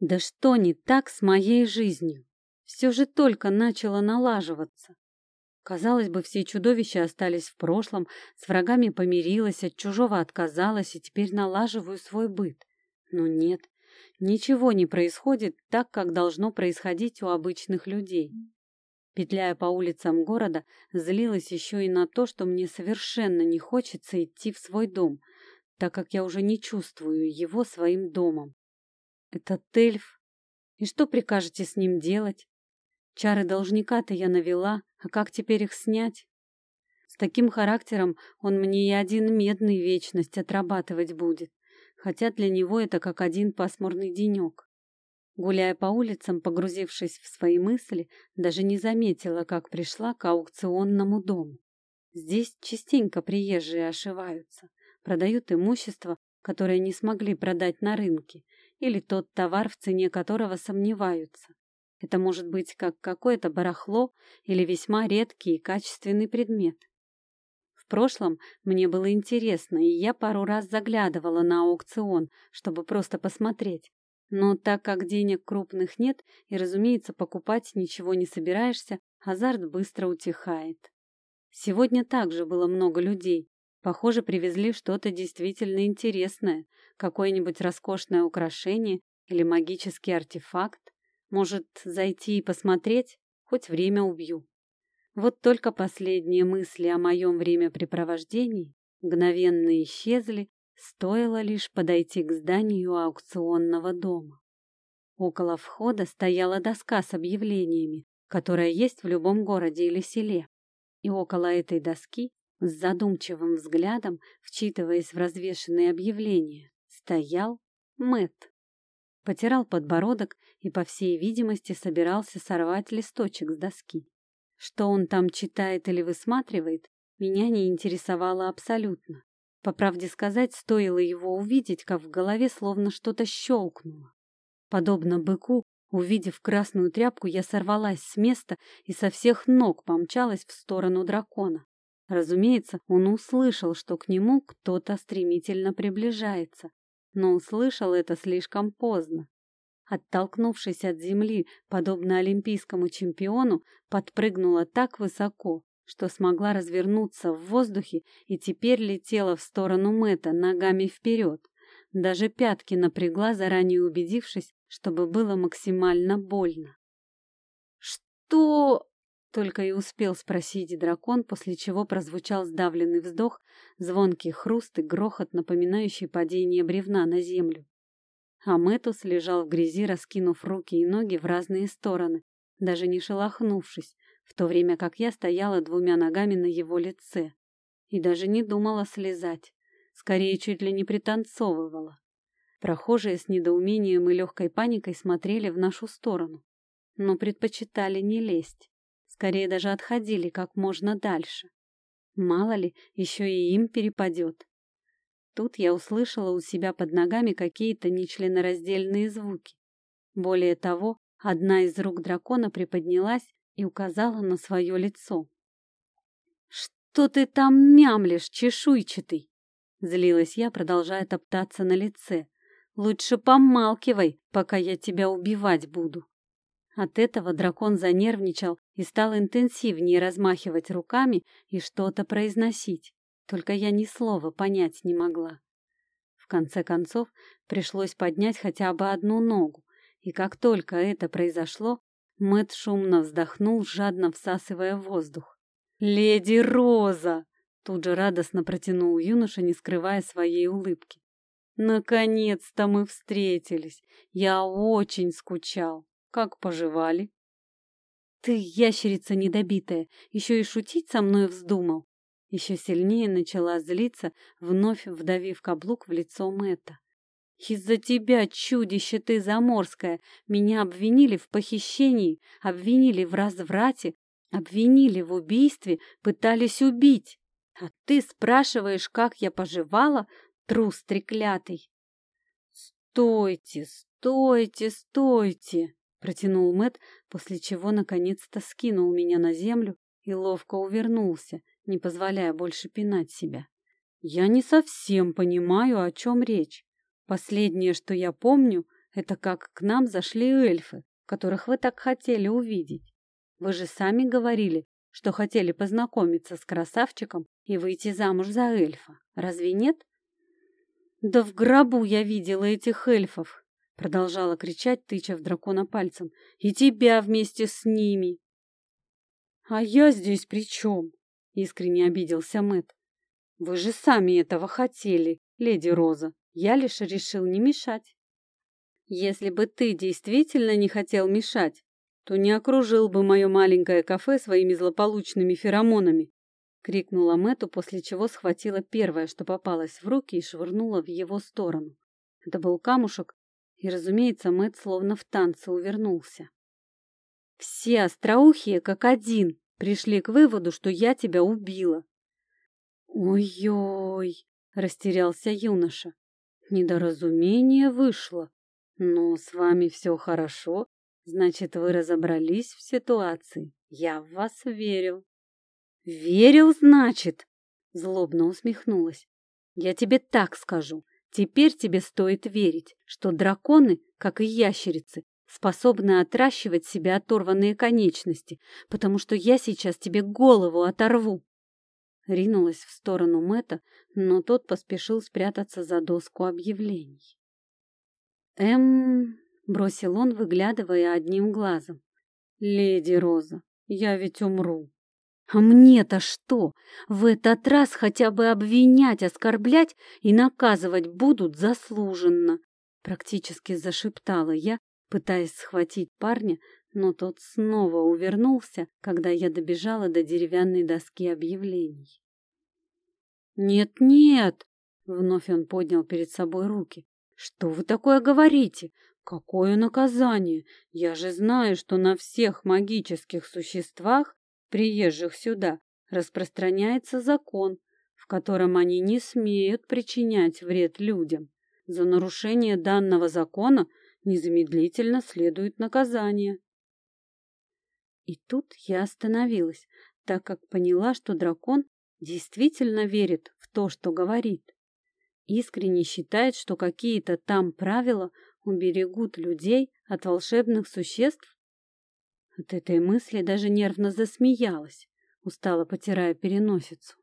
Да что не так с моей жизнью? Все же только начало налаживаться. Казалось бы, все чудовища остались в прошлом, с врагами помирилась, от чужого отказалась и теперь налаживаю свой быт. Но нет, ничего не происходит так, как должно происходить у обычных людей. Петляя по улицам города, злилась еще и на то, что мне совершенно не хочется идти в свой дом, так как я уже не чувствую его своим домом. Этот эльф. И что прикажете с ним делать? Чары должника-то я навела, а как теперь их снять? С таким характером он мне и один медный вечность отрабатывать будет, хотя для него это как один пасмурный денек. Гуляя по улицам, погрузившись в свои мысли, даже не заметила, как пришла к аукционному дому. Здесь частенько приезжие ошиваются, продают имущество, которое не смогли продать на рынке, или тот товар, в цене которого сомневаются. Это может быть как какое-то барахло или весьма редкий и качественный предмет. В прошлом мне было интересно, и я пару раз заглядывала на аукцион, чтобы просто посмотреть. Но так как денег крупных нет и, разумеется, покупать ничего не собираешься, азарт быстро утихает. Сегодня также было много людей. Похоже, привезли что-то действительно интересное, какое-нибудь роскошное украшение или магический артефакт. Может, зайти и посмотреть? Хоть время убью. Вот только последние мысли о моем времяпрепровождении мгновенно исчезли, стоило лишь подойти к зданию аукционного дома. Около входа стояла доска с объявлениями, которая есть в любом городе или селе. И около этой доски, с задумчивым взглядом, вчитываясь в развешенные объявления, стоял Мэт. Потирал подбородок и, по всей видимости, собирался сорвать листочек с доски. Что он там читает или высматривает, меня не интересовало абсолютно. По правде сказать, стоило его увидеть, как в голове словно что-то щелкнуло. Подобно быку, увидев красную тряпку, я сорвалась с места и со всех ног помчалась в сторону дракона. Разумеется, он услышал, что к нему кто-то стремительно приближается, но услышал это слишком поздно. Оттолкнувшись от земли, подобно олимпийскому чемпиону, подпрыгнула так высоко, что смогла развернуться в воздухе и теперь летела в сторону Мэта ногами вперед. Даже пятки напрягла, заранее убедившись, чтобы было максимально больно. «Что?» — только и успел спросить дракон, после чего прозвучал сдавленный вздох, звонкий хруст и грохот, напоминающий падение бревна на землю. А Мэтус лежал в грязи, раскинув руки и ноги в разные стороны, даже не шелохнувшись, в то время как я стояла двумя ногами на его лице и даже не думала слезать, скорее чуть ли не пританцовывала. Прохожие с недоумением и легкой паникой смотрели в нашу сторону, но предпочитали не лезть, скорее даже отходили как можно дальше. Мало ли, еще и им перепадет. Тут я услышала у себя под ногами какие-то нечленораздельные звуки. Более того, одна из рук дракона приподнялась и указала на свое лицо. «Что ты там мямлишь, чешуйчатый?» Злилась я, продолжая топтаться на лице. «Лучше помалкивай, пока я тебя убивать буду». От этого дракон занервничал и стал интенсивнее размахивать руками и что-то произносить. Только я ни слова понять не могла. В конце концов, пришлось поднять хотя бы одну ногу, и как только это произошло, Мэт шумно вздохнул, жадно всасывая воздух. «Леди Роза!» — тут же радостно протянул юноша, не скрывая своей улыбки. «Наконец-то мы встретились! Я очень скучал! Как поживали?» «Ты, ящерица недобитая, еще и шутить со мной вздумал!» Еще сильнее начала злиться, вновь вдавив каблук в лицо Мэтта. «Из-за тебя, чудище ты заморское, меня обвинили в похищении, обвинили в разврате, обвинили в убийстве, пытались убить. А ты спрашиваешь, как я поживала, трус треклятый?» «Стойте, стойте, стойте!» Протянул Мэт, после чего наконец-то скинул меня на землю и ловко увернулся, не позволяя больше пинать себя. Я не совсем понимаю, о чем речь. Последнее, что я помню, Это как к нам зашли эльфы, которых вы так хотели увидеть. Вы же сами говорили, что хотели познакомиться с красавчиком и выйти замуж за эльфа. Разве нет? Да в гробу я видела этих эльфов, продолжала кричать, тыча в дракона пальцем. И тебя вместе с ними. А я здесь при чем? Искренне обиделся Мэт. Вы же сами этого хотели, леди Роза. Я лишь решил не мешать. Если бы ты действительно не хотел мешать, то не окружил бы мое маленькое кафе своими злополучными феромонами, крикнула Мэту, после чего схватила первое, что попалось в руки, и швырнула в его сторону. Это был камушек, и, разумеется, Мэт словно в танце увернулся. Все остроухие, как один, пришли к выводу, что я тебя убила. Ой-ой, растерялся юноша. Недоразумение вышло. Но с вами все хорошо, значит, вы разобрались в ситуации. Я в вас верил. Верил, значит? Злобно усмехнулась. Я тебе так скажу. Теперь тебе стоит верить, что драконы, как и ящерицы, способны отращивать себе оторванные конечности, потому что я сейчас тебе голову оторву. Ринулась в сторону Мэта, но тот поспешил спрятаться за доску объявлений. «Эм...» — бросил он, выглядывая одним глазом. «Леди Роза, я ведь умру». «А мне-то что? В этот раз хотя бы обвинять, оскорблять и наказывать будут заслуженно!» Практически зашептала я, пытаясь схватить парня, но тот снова увернулся, когда я добежала до деревянной доски объявлений. «Нет-нет!» — вновь он поднял перед собой руки. «Что вы такое говорите? Какое наказание? Я же знаю, что на всех магических существах, приезжих сюда, распространяется закон, в котором они не смеют причинять вред людям. За нарушение данного закона — незамедлительно следует наказание. И тут я остановилась, так как поняла, что дракон действительно верит в то, что говорит. Искренне считает, что какие-то там правила уберегут людей от волшебных существ. От этой мысли даже нервно засмеялась, устало потирая переносицу.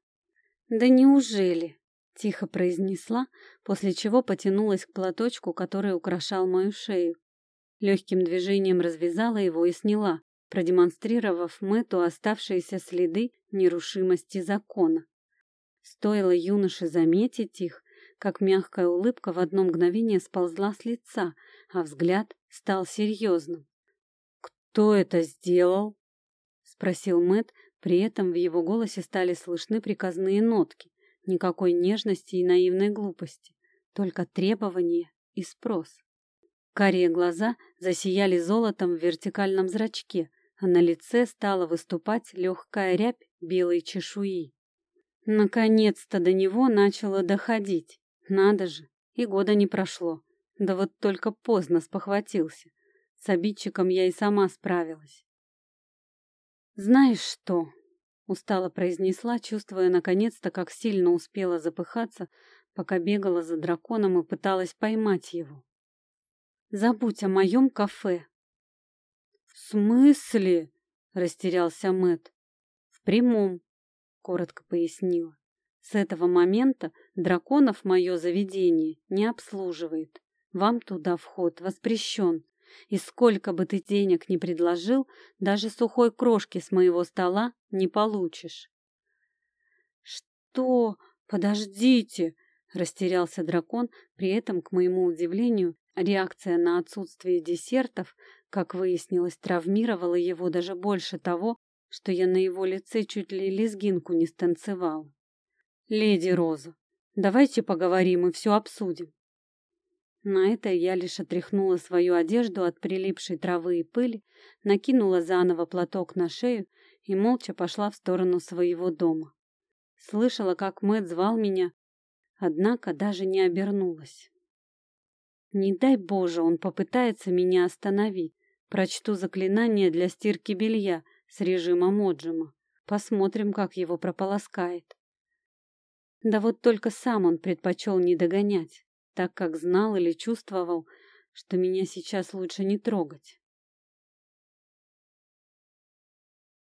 Да неужели? Тихо произнесла, после чего потянулась к платочку, который украшал мою шею. Легким движением развязала его и сняла, продемонстрировав Мэту оставшиеся следы нерушимости закона. Стоило юноше заметить их, как мягкая улыбка в одно мгновение сползла с лица, а взгляд стал серьезным. «Кто это сделал?» — спросил Мэт, при этом в его голосе стали слышны приказные нотки. Никакой нежности и наивной глупости, только требования и спрос. Карие глаза засияли золотом в вертикальном зрачке, а на лице стала выступать легкая рябь белой чешуи. Наконец-то до него начало доходить. Надо же, и года не прошло. Да вот только поздно спохватился. С обидчиком я и сама справилась. «Знаешь что?» Устало произнесла, чувствуя наконец-то, как сильно успела запыхаться, пока бегала за драконом и пыталась поймать его. Забудь о моем кафе. В смысле? Растерялся Мэт. В прямом, коротко пояснила. С этого момента драконов мое заведение не обслуживает. Вам туда вход воспрещен. И сколько бы ты денег ни предложил, даже сухой крошки с моего стола не получишь. Что? Подождите, растерялся дракон, при этом, к моему удивлению, реакция на отсутствие десертов, как выяснилось, травмировала его даже больше того, что я на его лице чуть ли лезгинку не станцевал. Леди Роза, давайте поговорим и все обсудим. На это я лишь отряхнула свою одежду от прилипшей травы и пыли, накинула заново платок на шею и молча пошла в сторону своего дома. Слышала, как Мэт звал меня, однако даже не обернулась. Не дай Боже, он попытается меня остановить. Прочту заклинание для стирки белья с режимом отжима. Посмотрим, как его прополоскает. Да вот только сам он предпочел не догонять так как знал или чувствовал, что меня сейчас лучше не трогать.